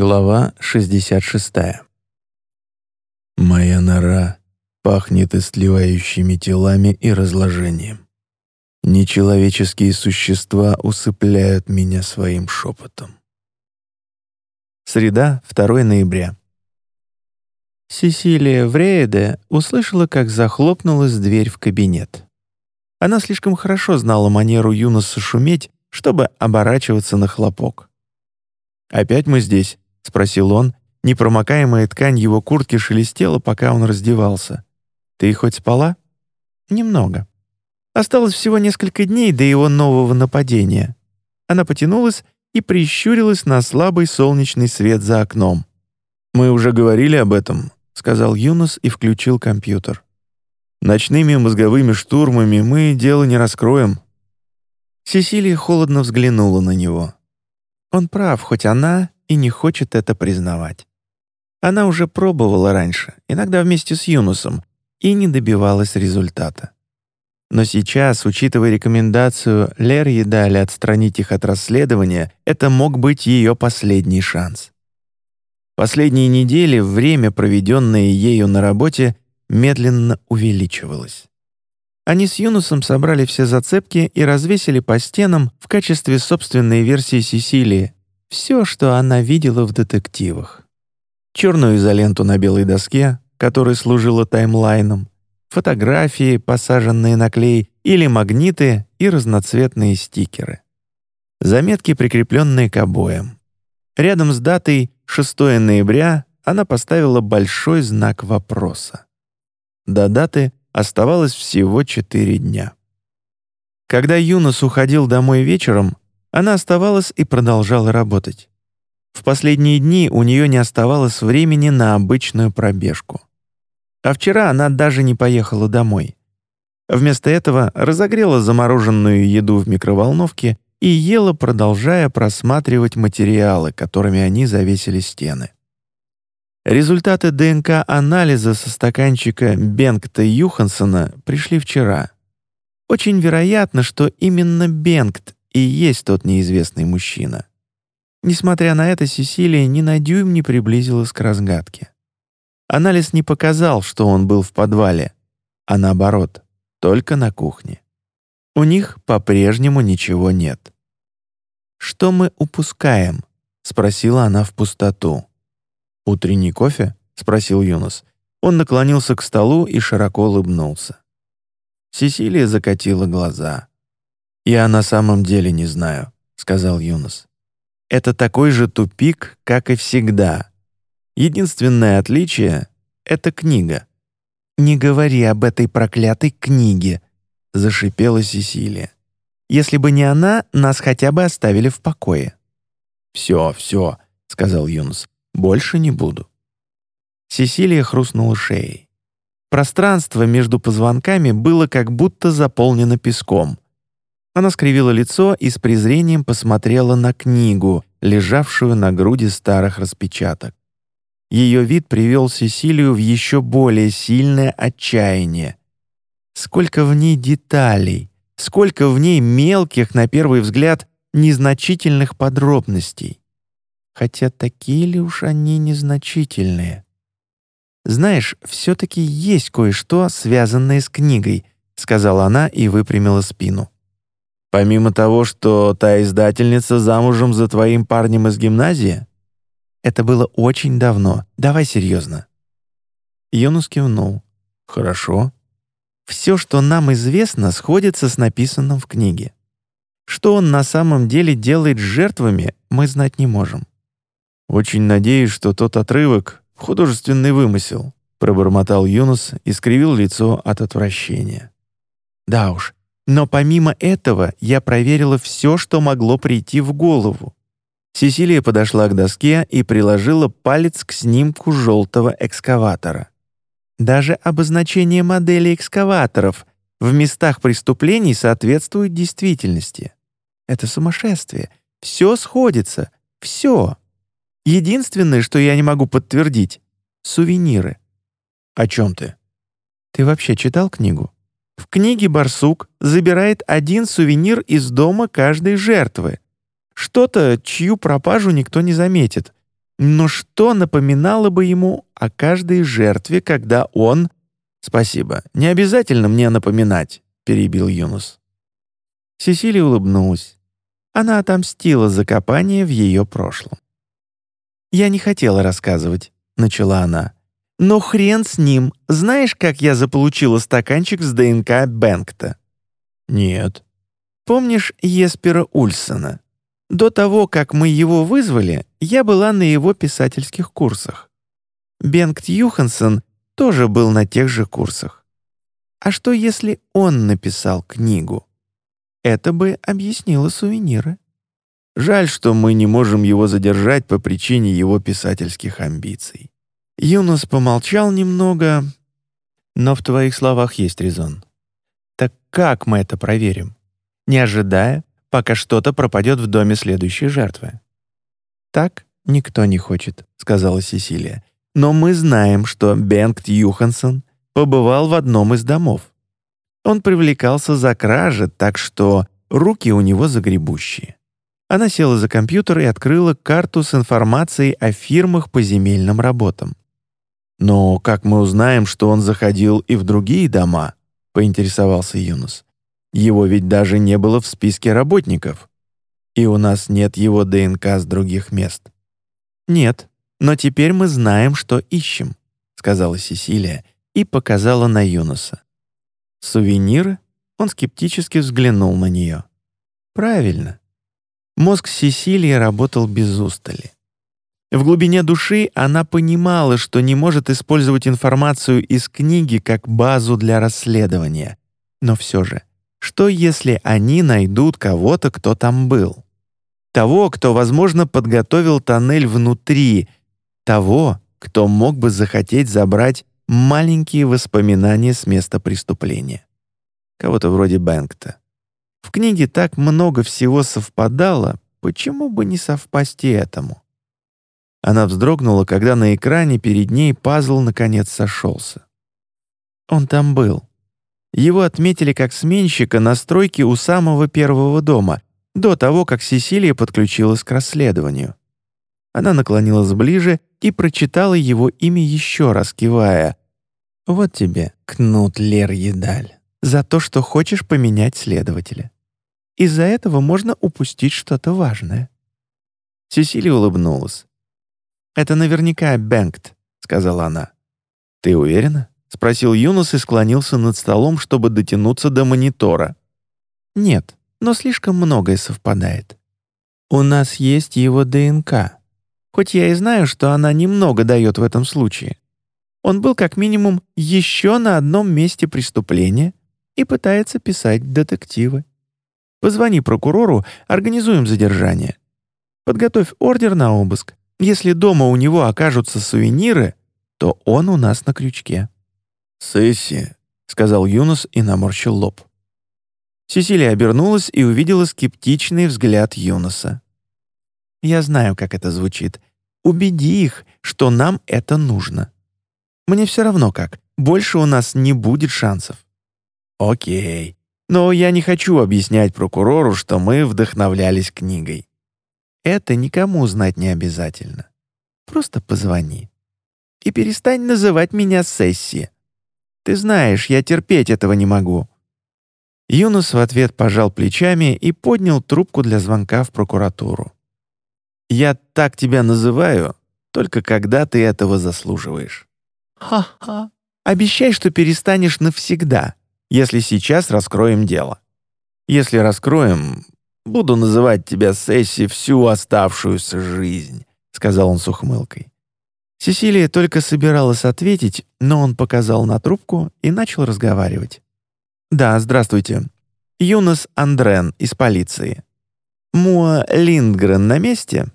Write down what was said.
Глава 66. Моя нора пахнет истлевающими телами и разложением. Нечеловеческие существа усыпляют меня своим шепотом. Среда, 2 ноября. Сесилия Врееде услышала, как захлопнулась дверь в кабинет. Она слишком хорошо знала манеру Юноса шуметь, чтобы оборачиваться на хлопок. «Опять мы здесь?» — спросил он. Непромокаемая ткань его куртки шелестела, пока он раздевался. «Ты хоть спала?» «Немного. Осталось всего несколько дней до его нового нападения». Она потянулась и прищурилась на слабый солнечный свет за окном. «Мы уже говорили об этом», — сказал Юнус и включил компьютер. «Ночными мозговыми штурмами мы дело не раскроем». Сесилия холодно взглянула на него. Он прав, хоть она и не хочет это признавать. Она уже пробовала раньше, иногда вместе с Юнусом, и не добивалась результата. Но сейчас, учитывая рекомендацию Лерьи дали отстранить их от расследования, это мог быть ее последний шанс. Последние недели время, проведенное ею на работе, медленно увеличивалось. Они с Юнусом собрали все зацепки и развесили по стенам в качестве собственной версии Сесилии все, что она видела в детективах. Черную изоленту на белой доске, которая служила таймлайном, фотографии, посаженные на клей, или магниты и разноцветные стикеры. Заметки, прикрепленные к обоям. Рядом с датой 6 ноября она поставила большой знак вопроса. До даты оставалось всего четыре дня. Когда Юнос уходил домой вечером, она оставалась и продолжала работать. В последние дни у нее не оставалось времени на обычную пробежку. А вчера она даже не поехала домой. Вместо этого разогрела замороженную еду в микроволновке и ела, продолжая просматривать материалы, которыми они завесили стены. Результаты ДНК-анализа со стаканчика Бенгта Юхансона пришли вчера. Очень вероятно, что именно Бенгт и есть тот неизвестный мужчина. Несмотря на это, Сесилия ни на дюйм не приблизилась к разгадке. Анализ не показал, что он был в подвале, а наоборот, только на кухне. У них по-прежнему ничего нет. «Что мы упускаем?» — спросила она в пустоту. «Утренний кофе?» — спросил Юнос. Он наклонился к столу и широко улыбнулся. Сесилия закатила глаза. «Я на самом деле не знаю», — сказал Юнос. «Это такой же тупик, как и всегда. Единственное отличие — это книга». «Не говори об этой проклятой книге», — зашипела Сесилия. «Если бы не она, нас хотя бы оставили в покое». «Все, все», — сказал Юнус. Больше не буду». Сесилия хрустнула шеей. Пространство между позвонками было как будто заполнено песком. Она скривила лицо и с презрением посмотрела на книгу, лежавшую на груди старых распечаток. Ее вид привел Сесилию в еще более сильное отчаяние. Сколько в ней деталей, сколько в ней мелких, на первый взгляд, незначительных подробностей хотя такие ли уж они незначительные. «Знаешь, все-таки есть кое-что, связанное с книгой», — сказала она и выпрямила спину. «Помимо того, что та издательница замужем за твоим парнем из гимназии?» «Это было очень давно. Давай серьезно». Юнус кивнул. «Хорошо. Все, что нам известно, сходится с написанным в книге. Что он на самом деле делает с жертвами, мы знать не можем. «Очень надеюсь, что тот отрывок — художественный вымысел», — пробормотал Юнус и скривил лицо от отвращения. «Да уж, но помимо этого я проверила все, что могло прийти в голову». Сесилия подошла к доске и приложила палец к снимку желтого экскаватора. Даже обозначение модели экскаваторов в местах преступлений соответствует действительности. Это сумасшествие. Все сходится. Все. Единственное, что я не могу подтвердить — сувениры. О чем ты? Ты вообще читал книгу? В книге барсук забирает один сувенир из дома каждой жертвы. Что-то, чью пропажу никто не заметит. Но что напоминало бы ему о каждой жертве, когда он... «Спасибо, не обязательно мне напоминать», — перебил Юнус. Сесилия улыбнулась. Она отомстила за копание в ее прошлом. «Я не хотела рассказывать», — начала она. «Но хрен с ним. Знаешь, как я заполучила стаканчик с ДНК Бэнкта?» «Нет». «Помнишь Еспера Ульсона? До того, как мы его вызвали, я была на его писательских курсах. Бенгт Юхансон тоже был на тех же курсах. А что, если он написал книгу? Это бы объяснило сувениры. Жаль, что мы не можем его задержать по причине его писательских амбиций. Юнус помолчал немного, но в твоих словах есть резон. Так как мы это проверим? Не ожидая, пока что-то пропадет в доме следующей жертвы. «Так никто не хочет», — сказала Сесилия. «Но мы знаем, что Бенгт Юхансон побывал в одном из домов. Он привлекался за кражи, так что руки у него загребущие. Она села за компьютер и открыла карту с информацией о фирмах по земельным работам. «Но как мы узнаем, что он заходил и в другие дома?» — поинтересовался Юнус. «Его ведь даже не было в списке работников. И у нас нет его ДНК с других мест». «Нет, но теперь мы знаем, что ищем», — сказала Сесилия и показала на Юнуса. «Сувениры?» — он скептически взглянул на нее. «Правильно. Мозг Сесилии работал без устали. В глубине души она понимала, что не может использовать информацию из книги как базу для расследования. Но все же, что если они найдут кого-то, кто там был? Того, кто, возможно, подготовил тоннель внутри, того, кто мог бы захотеть забрать маленькие воспоминания с места преступления. Кого-то вроде Бэнкта. В книге так много всего совпадало, почему бы не совпасть и этому? Она вздрогнула, когда на экране перед ней пазл наконец сошелся. Он там был. Его отметили как сменщика на стройке у самого первого дома, до того, как Сесилия подключилась к расследованию. Она наклонилась ближе и прочитала его имя еще раз, кивая. «Вот тебе, Кнут Лер Едаль» за то, что хочешь поменять следователя. Из-за этого можно упустить что-то важное». Сесилия улыбнулась. «Это наверняка Бэнкт», — сказала она. «Ты уверена?» — спросил Юнус и склонился над столом, чтобы дотянуться до монитора. «Нет, но слишком многое совпадает. У нас есть его ДНК. Хоть я и знаю, что она немного дает в этом случае. Он был как минимум еще на одном месте преступления, и пытается писать детективы. Позвони прокурору, организуем задержание. Подготовь ордер на обыск. Если дома у него окажутся сувениры, то он у нас на крючке». «Сесси», — сказал Юнус и наморщил лоб. Сесилия обернулась и увидела скептичный взгляд Юнуса. «Я знаю, как это звучит. Убеди их, что нам это нужно. Мне все равно как, больше у нас не будет шансов. Окей. Но я не хочу объяснять прокурору, что мы вдохновлялись книгой. Это никому знать не обязательно. Просто позвони. И перестань называть меня Сесси. Ты знаешь, я терпеть этого не могу». Юнус в ответ пожал плечами и поднял трубку для звонка в прокуратуру. «Я так тебя называю, только когда ты этого заслуживаешь». «Ха-ха. Обещай, что перестанешь навсегда если сейчас раскроем дело. Если раскроем, буду называть тебя Сесси всю оставшуюся жизнь», — сказал он с ухмылкой. Сесилия только собиралась ответить, но он показал на трубку и начал разговаривать. «Да, здравствуйте. Юнос Андрен из полиции. Муа Линдгрен на месте?»